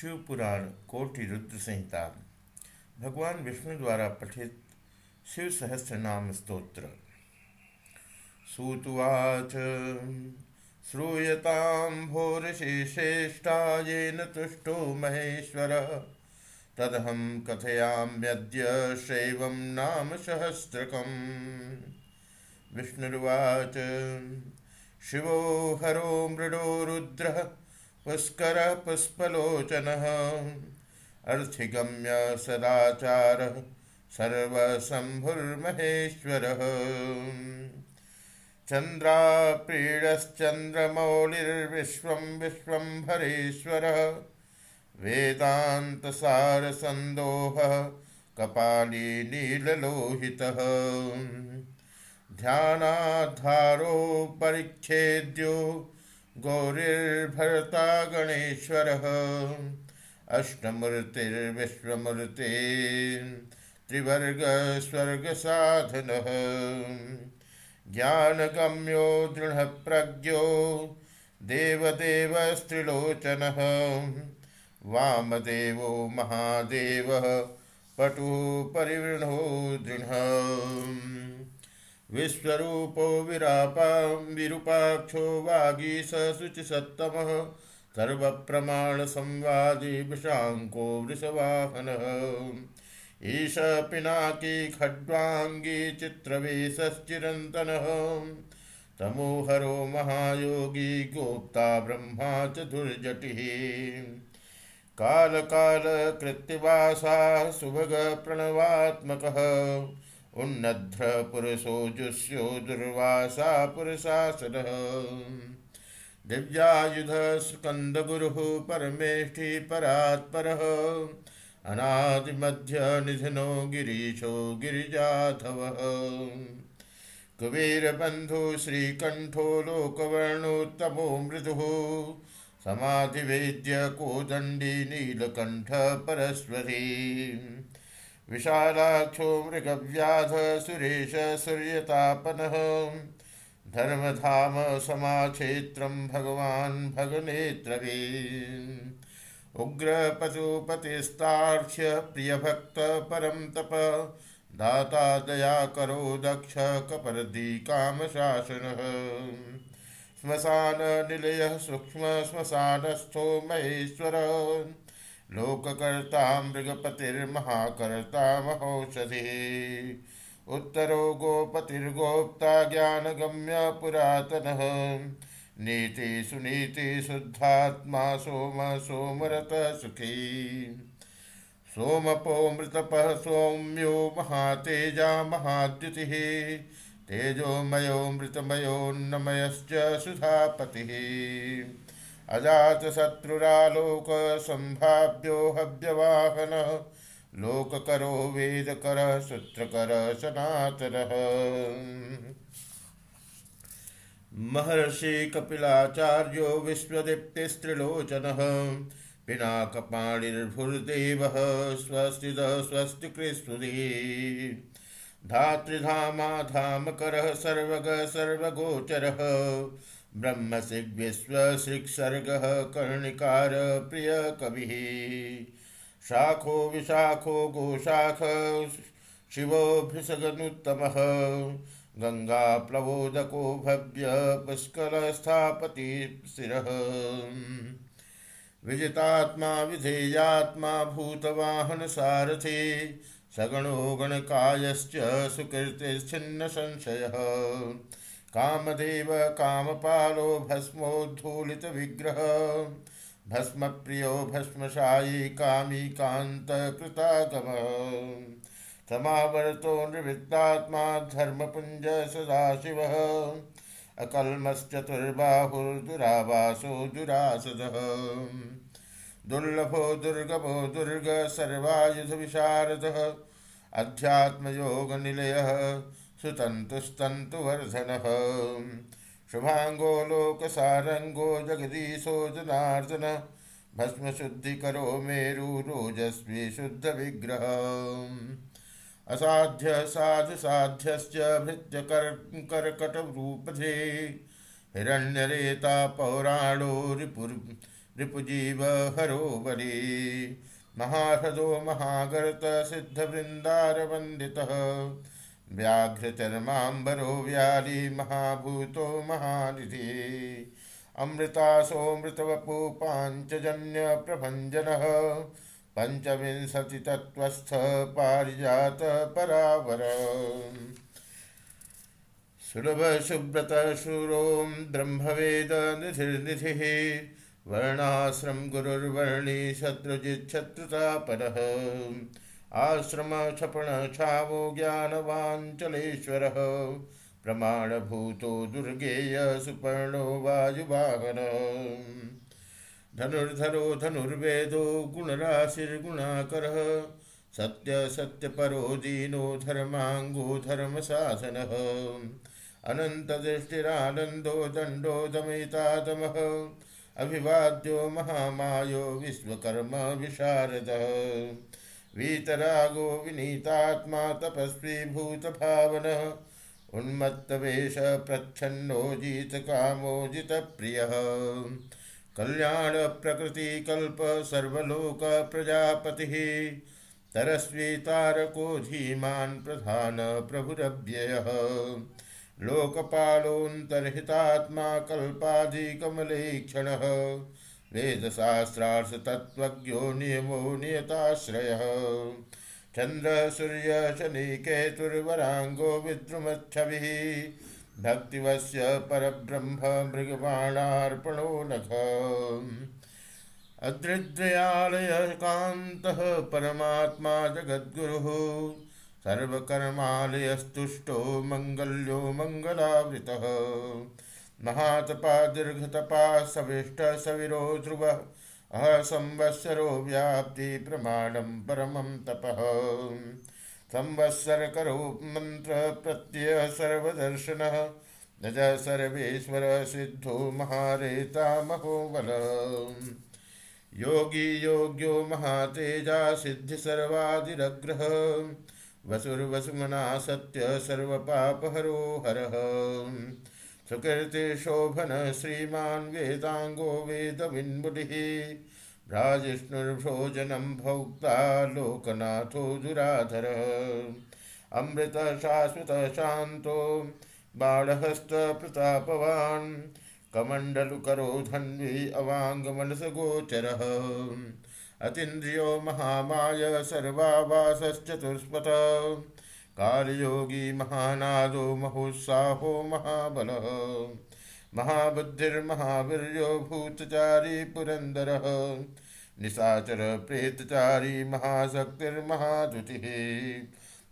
शिव पुराण कोटि रुद्र संहिता। भगवान विष्णु द्वारा पठित शिव सहस्त्र नाम स्तोत्र। सूतुवाच, श्रूयतां भोरशिश्रेष्ठा येन तुष्टो महेश्वर। तदहं कथयाम्यद्य शैवं नाम सहस्रकम् विष्णुर्वाच, शिवो हरो मृडो रुद्रः पुष्कर पुष्पलोचन अर्थिगम्य सदाचार सर्वशंभुर्महेश्वर। चन्द्राप्रीडश्चन्द्रमौलिर्विश्वं विश्वम्भरेश्वरः वेदान्तसारसन्दोहः कपाली नीललोहितः। ध्यानाधारो परिच्छेद्यो गौरीर्भरता गणेश्वरः अष्टमूर्तिर्विश्वमूर्ते त्रिवर्गस्वर्गसाधनः। ज्ञानगम्यो दृढप्रज्ञो देवदेवस्त्रिलोचनः। वामदेवो महादेवः पटुः परिवृणो दृढ विश्वरूपो विरापा विरूपाक्षो वागीश शुचिसत्तमः। सर्वप्रमाणसंवादी वृषाङ्को वृषवाहनः। ईश पिनाकी खड्वाङ्गी चित्रवेशश्चिरन्तनः। तमोहरो महायोगी गोप्ता ब्रह्मा च दुर्जटिः। कालकालकृत्तिवासा सुभगप्रणवात्मकः। उन्नध्र पुरुषो जुष्यो दुर्वासा पुरुषासनः दिव्यायुध स्कन्दगुरुः परमेष्ठि परात्परः। अनादिमध्य निधनो गिरीशो गिरिजाधवः। कुबेरबन्धु श्रीकण्ठो लोकवर्णोत्तमो मृदुः। समाधिवेद्य कोदण्डी नीलकण्ठ परस्वरी। विशालाक्षो मृगव्याध सुरेश सूर्यतापनः। धर्मधाम समाक्षेत्रं भगवान् भगनेत्रवी उग्रपशुपतिस्तार्क्ष्य प्रियभक्तपरं तप। दाता दया करो दक्ष कपरदी कामशासनः श्मशाननिलयः सूक्ष्म श्मशानस्थो महेश्वर। लोककर्ता मृगपतिर्महाकर्ता महौषधि उत्तरो गोपतिर्गोप्ता ज्ञानगम्य पुरातनः। नीति सुनीति शुद्धात्मा सोम सोमरत सुखी। सोमपो मृतपः सौम्यो महातेजा महाद्युतिः। तेजोमयो मृतमयोन्नमयश्च सुधापतिः। अजातशत्रुरालोक सम्भाव्यो हव्यवाहन। लोककरो वेदकर सूत्रकर सनातनः। महर्षि कपिलाचार्यो विश्वदीप्तिस्त्रिलोचनः। पिनाकपाणिर्भुर्देवः स्वस्तिदः स्वस्तिकृस्वदी धातृधामा धामकरः, सर्वग, सर्वगोचरः। ब्रह्मसिग् विश्वसृक्सर्गः कर्णिकार प्रिय कविः। शाखो विशाखो गोशाख शिवोऽभ्युसगनुत्तमः गङ्गाप्लवोदको भव्य पुष्कलस्थापति शिरः। विजितात्मा विधेयात्मा भूतवाहन भूतवाहनसारथि सगणो गणकायश्च सुकृतिश्छिन्न संशयः। कामदेव कामपालो भस्मोद्धूलितविग्रह भस्मप्रियो भस्मशायी कामी कान्तकृतागम समावर्तो निवृत्तात्मा धर्मपुञ्ज सदाशिवः अकल्मश्चतुर्बाहुर्दुरावासो दुरासदः। दुर्लभो दुर्गभो दुर्ग सर्वायुधविशारदः अध्यात्मयोगनिलयः। सुतन्तुस्तन्तुवर्धनः शुभाङ्गो लोकसारङ्गो जगदीशो जनार्दन। भस्मशुद्धिकरो मेरुरोजस्वी शुद्धविग्रह असाध्य साधुसाध्यश्च भृत्यकर्कटरूपधे। हिरण्यरेता पौराणो रिपुर् रिपुजीव हरो बली महाहृदो महागर्त सिद्धवृन्दारवन्दितः। व्याघ्रचर्माम्बरो व्याली महाभूतो महानिधि। अमृतासोऽमृतवपु पाञ्चजन्यप्रभञ्जनः पञ्चविंशतितत्त्वस्थ पारिजात परावर। सुलभशुव्रतशूरो ब्रह्मवेदनिधिर्निधिः वर्णाश्रम गुरुर्वर्णी शत्रुजिच्छत्रुतापरः आश्रमक्षपणक्षावो ज्ञानवाञ्चलेश्वरः प्रमाणभूतो दुर्गेय सुपर्णो वायुवाहन। धनुर्धरो धनुर्वेदो गुणराशिर्गुणाकरः। सत्यसत्यपरो दीनो धर्माङ्गो धर्मशासनः अनन्तदृष्टिरानन्दो दण्डो दमयितादमः अभिवाद्यो महामायो विश्वकर्म विशारदः। वीतरागो विनीतात्मा तपस्वी भूतभावनः। उन्मत्तवेश प्रच्छन्नो जित कामो जित प्रिय। कल्याण प्रकृति कल्याणप्रकृतिकल्प सर्वलोक प्रजापति। तरस्वी तारको धीमान प्रधान प्रभुरव्ययः। लोकपालोऽन्तर्हितात्मा कल्पाधिकमलेक्षणः वेदशास्त्रार्थतत्त्वज्ञो नियमो नियताश्रयः। चन्द्रसूर्यशनिकेतुर्वराङ्गो विद्रुमच्छविः। भक्तिवस्य परब्रह्म, मृगबाणार्पणो नख अदृद्रयालयकान्तः परमात्मा जगद्गुरुः। सर्वकर्मालयस्तुष्टो, मङ्गल्यो, मङ्गलावृतः। महातपा दीर्घतपा, सविष्ट, सविरो, ध्रुवः। असंवत्सरो व्याप्ति प्रमाणं परमं तपः। संवत्सरकरो मन्त्रप्रत्ययः सर्वदर्शनः। नज सर्वेश्वर सिद्धो महारेता महोबल। योगी योग्यो महातेजा सिद्धि सर्वादिरग्रह। वसुर्वसुमना सत्य सर्वपापहरो हरः। सुकृति शोभन श्रीमान् वेदाङ्गो वेदविन्मुनिः भ्राजिष्णुर्भोजनं भोक्ता लोकनाथो दुराधरः। अमृतशाश्वतशान्तो बाणहस्तप्रतापवान् कमण्डलुकरो धन्वी अवाङ्गमनसगोचरः। अतीन्द्रियो महामाय सर्वावासश्चतुष्पथ कालयोगी महानादो महोत्साहो महाबल। महाबुद्धिर्महावीर्यो भूतचारी पुरन्दरः निशाचर प्रेतचारी महाशक्तिर्महाद्युतिः।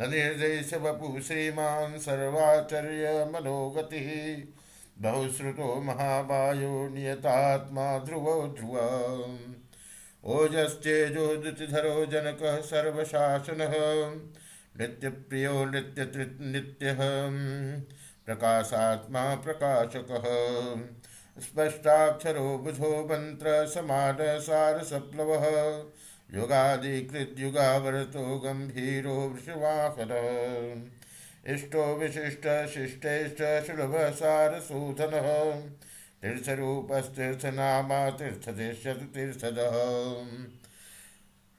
न निर्देशवपु श्रीमान् सर्वाचर्य मनोगतिः। बहुश्रुतो महाबायो नियतात्मा ध्रुवो ध्रुव। ओजश्चेजो द्युतिधरो जनकः सर्वशासनः। नित्यप्रियो नित्य नित्यः प्रकाशात्मा प्रकाशकः। स्पष्टाक्षरो बुधो मंत्र समान सार सप्लवः युगादिकृद्युगावरतो गम्भीरो वृषवाहन इष्टो विशिष्ट शिष्टेष्ट सुलभ सारसूधनः तीर्थरूपस्तीर्थनामा तीर्थदेश्यतु तीर्थदः।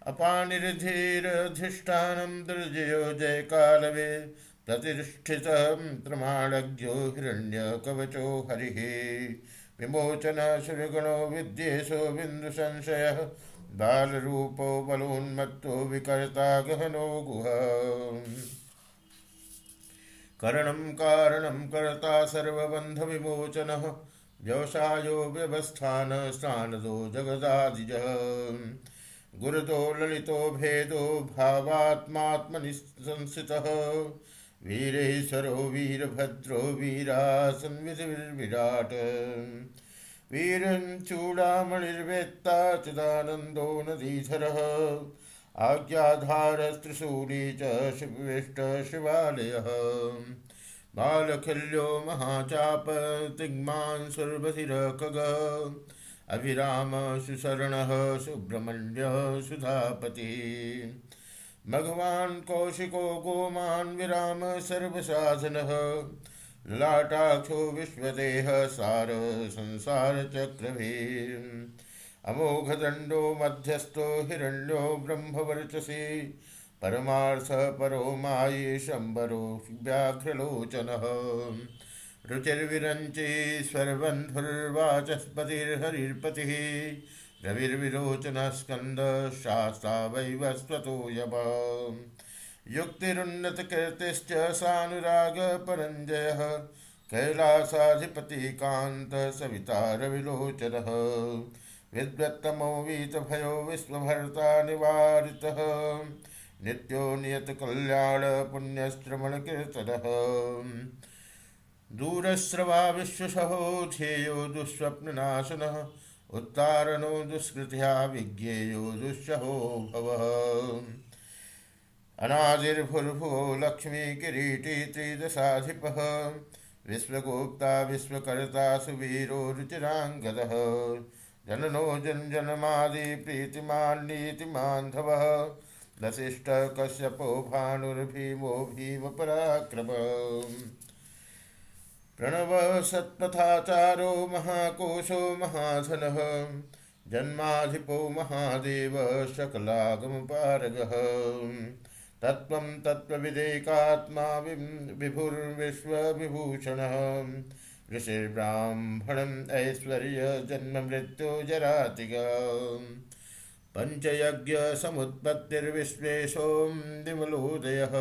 अपानिर्धीरधिष्ठानं दुर्जयो जयकालवे प्रतिष्ठितं प्रमाणज्ञो हिरण्यकवचो हरिः। विमोचन सुरगणो विद्येशो बिन्दुसंशयः बालरूपो बलोन्मत्तो विकर्ता गहनो गुह। करणं कारणं कर्ता सर्वबन्धविमोचनः, व्यवसायो व्यवस्थान, स्नानदो जगदादिज। गुरुतो ललितो भेदो भावात्मात्मनि संस्थितः वीरेश्वरो वीरभद्रो वीरासंविधिर्विराट् वीरं चूडामणिर्वेत्ता चिदानन्दो नदीधरः। आज्ञाधारस्त्रिशूली च शिविष्ट शिवालयः। बालखिल्यो महाचाप तिग्मांसुर्बधिरखग अभिराम सुशरण सुब्रह्मण्य सुधापति। भगवान् कौशिको गोमान् विराम सर्वसाधन। ललाटाक्षो विश्वदेह सार संसारचक्रभि अमोघदण्डो मध्यस्थो हिरण्यो ब्रह्मवर्चसी। परमार्थ परो मायी शंबरो व्याघ्रलोचनः। रुचिर्विरञ्चीश्वरबन्धुर्वाचस्पतिर्हरिर्पतिः रविर्विरोचनस्कन्द शास्ता वै वस्वतो यम युक्तिरुन्नतकीर्तिश्च सानुरागपरञ्जयः। कैलासाधिपतिकान्त सविता रविलोचनः विद्वत्तमो वीतभयो विश्वभर्ता निवारितः। नित्यो नियतकल्याण दूरस्रवा विश्वसहो ध्येयो दुःस्वप्ननाशनः उत्तारणो दुष्कृत्या विज्ञेयो दुःसहो भवः। अनादिर्भुर्भुवो लक्ष्मी किरीटी त्रिदशाधिपः, विश्वगोप्ता विश्वकर्ता सुवीरो रुचिराङ्गदः। जननो जन्जनमादि प्रीतिमान्नीतिमान्धवः वसिष्ठ कश्यपो भानुर्भीमो भीमपराक्रम। प्रणव सत्पथाचारो महाकोशो महाधनः। जन्माधिपो महादेव सकलागमपारगः तत्त्वं तत्त्वविदेकात्मा विभुर्विश्वविभूषणः। ऋषिर्ब्राह्मणम् ऐश्वर्यजन्ममृत्युजरातिग पञ्चयज्ञसमुत्पत्तिर्विश्वेशों विमलोदयः।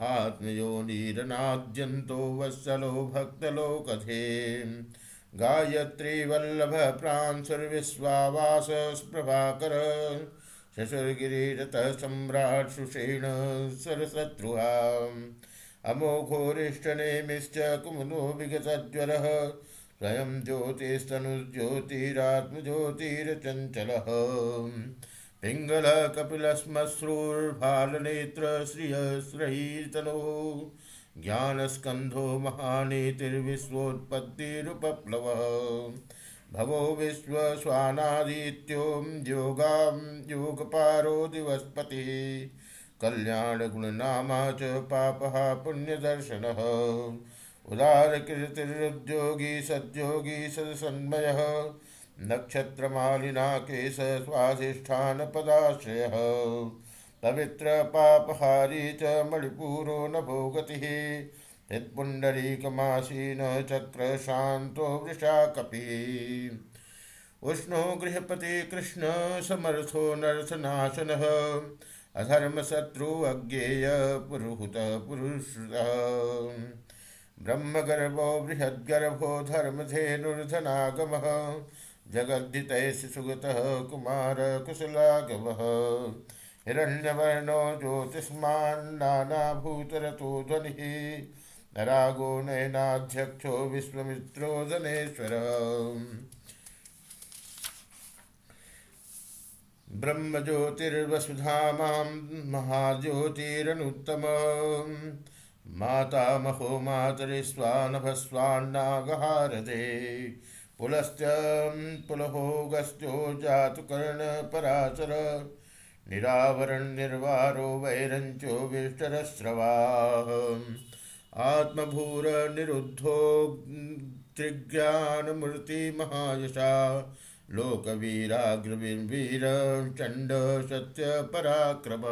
आत्मयोनिरनाद्यन्तो वत्सलो भक्तलोकथे गायत्री गायत्रीवल्लभ प्रांसुर्विश्वावासप्रभाकर शशुर्गिरिरतः सम्राट् सुषेण सरशत्रुहा। अमोघोरिष्टनेमिश्च कुमुनो विगतज्वरः, स्वयं ज्योतिस्तनुज्योतिरात्मज्योतिरचञ्चलः। पिङ्गलः कपिलश्मश्रूर्भालनेत्र श्रियश्रयीतनो ज्ञानस्कन्धो महानीतिर्विश्वोत्पत्तिरुपप्लवः भवो विश्वस्वानादित्यों योगां योगपारो दिवस्पतिः कल्याणगुणनामा च पापः पुण्यदर्शनः उदारकीर्तिरुद्योगी सद्योगी सदसन्मयः नक्षत्रमालिना केश स्वाधिष्ठान पदाश्रय पवित्र पापहारी च मणिपूरो नभो गतिः हृत्पुण्डरीकमासीन चक्रशान्तो वृषा कपिः उष्णो गृहपति कृष्ण समर्थो नरसनाशनः। अधर्मशत्रु अज्ञेय पुरुहूत पुरुषः। ब्रह्मगर्भो बृहद्गर्भो धर्मधेनुर्धनागमः। जगद्धितैः सुगतः कुमार कुशलागमः हिरण्यवर्णो ज्योतिष्मान्नानाभूतरतो ध्वनिः रागो नयनाध्यक्षो विश्वमित्रो धनेश्वर। ब्रह्मज्योतिर्वसुधामां महाज्योतिरनुत्तम। मातामहो मातरिस्वानभस्वान्नागहारदे पुलश्च पुलहो गस्त्यो जातुकर्णपराचर निरावरणनिर्वारो वैरञ्चो विष्टरस्रवाः। आत्मभूरनिरुद्धो त्रिज्ञानमूर्तिमहायशा लोकवीराग्रवीर चण्ड सत्यपराक्रम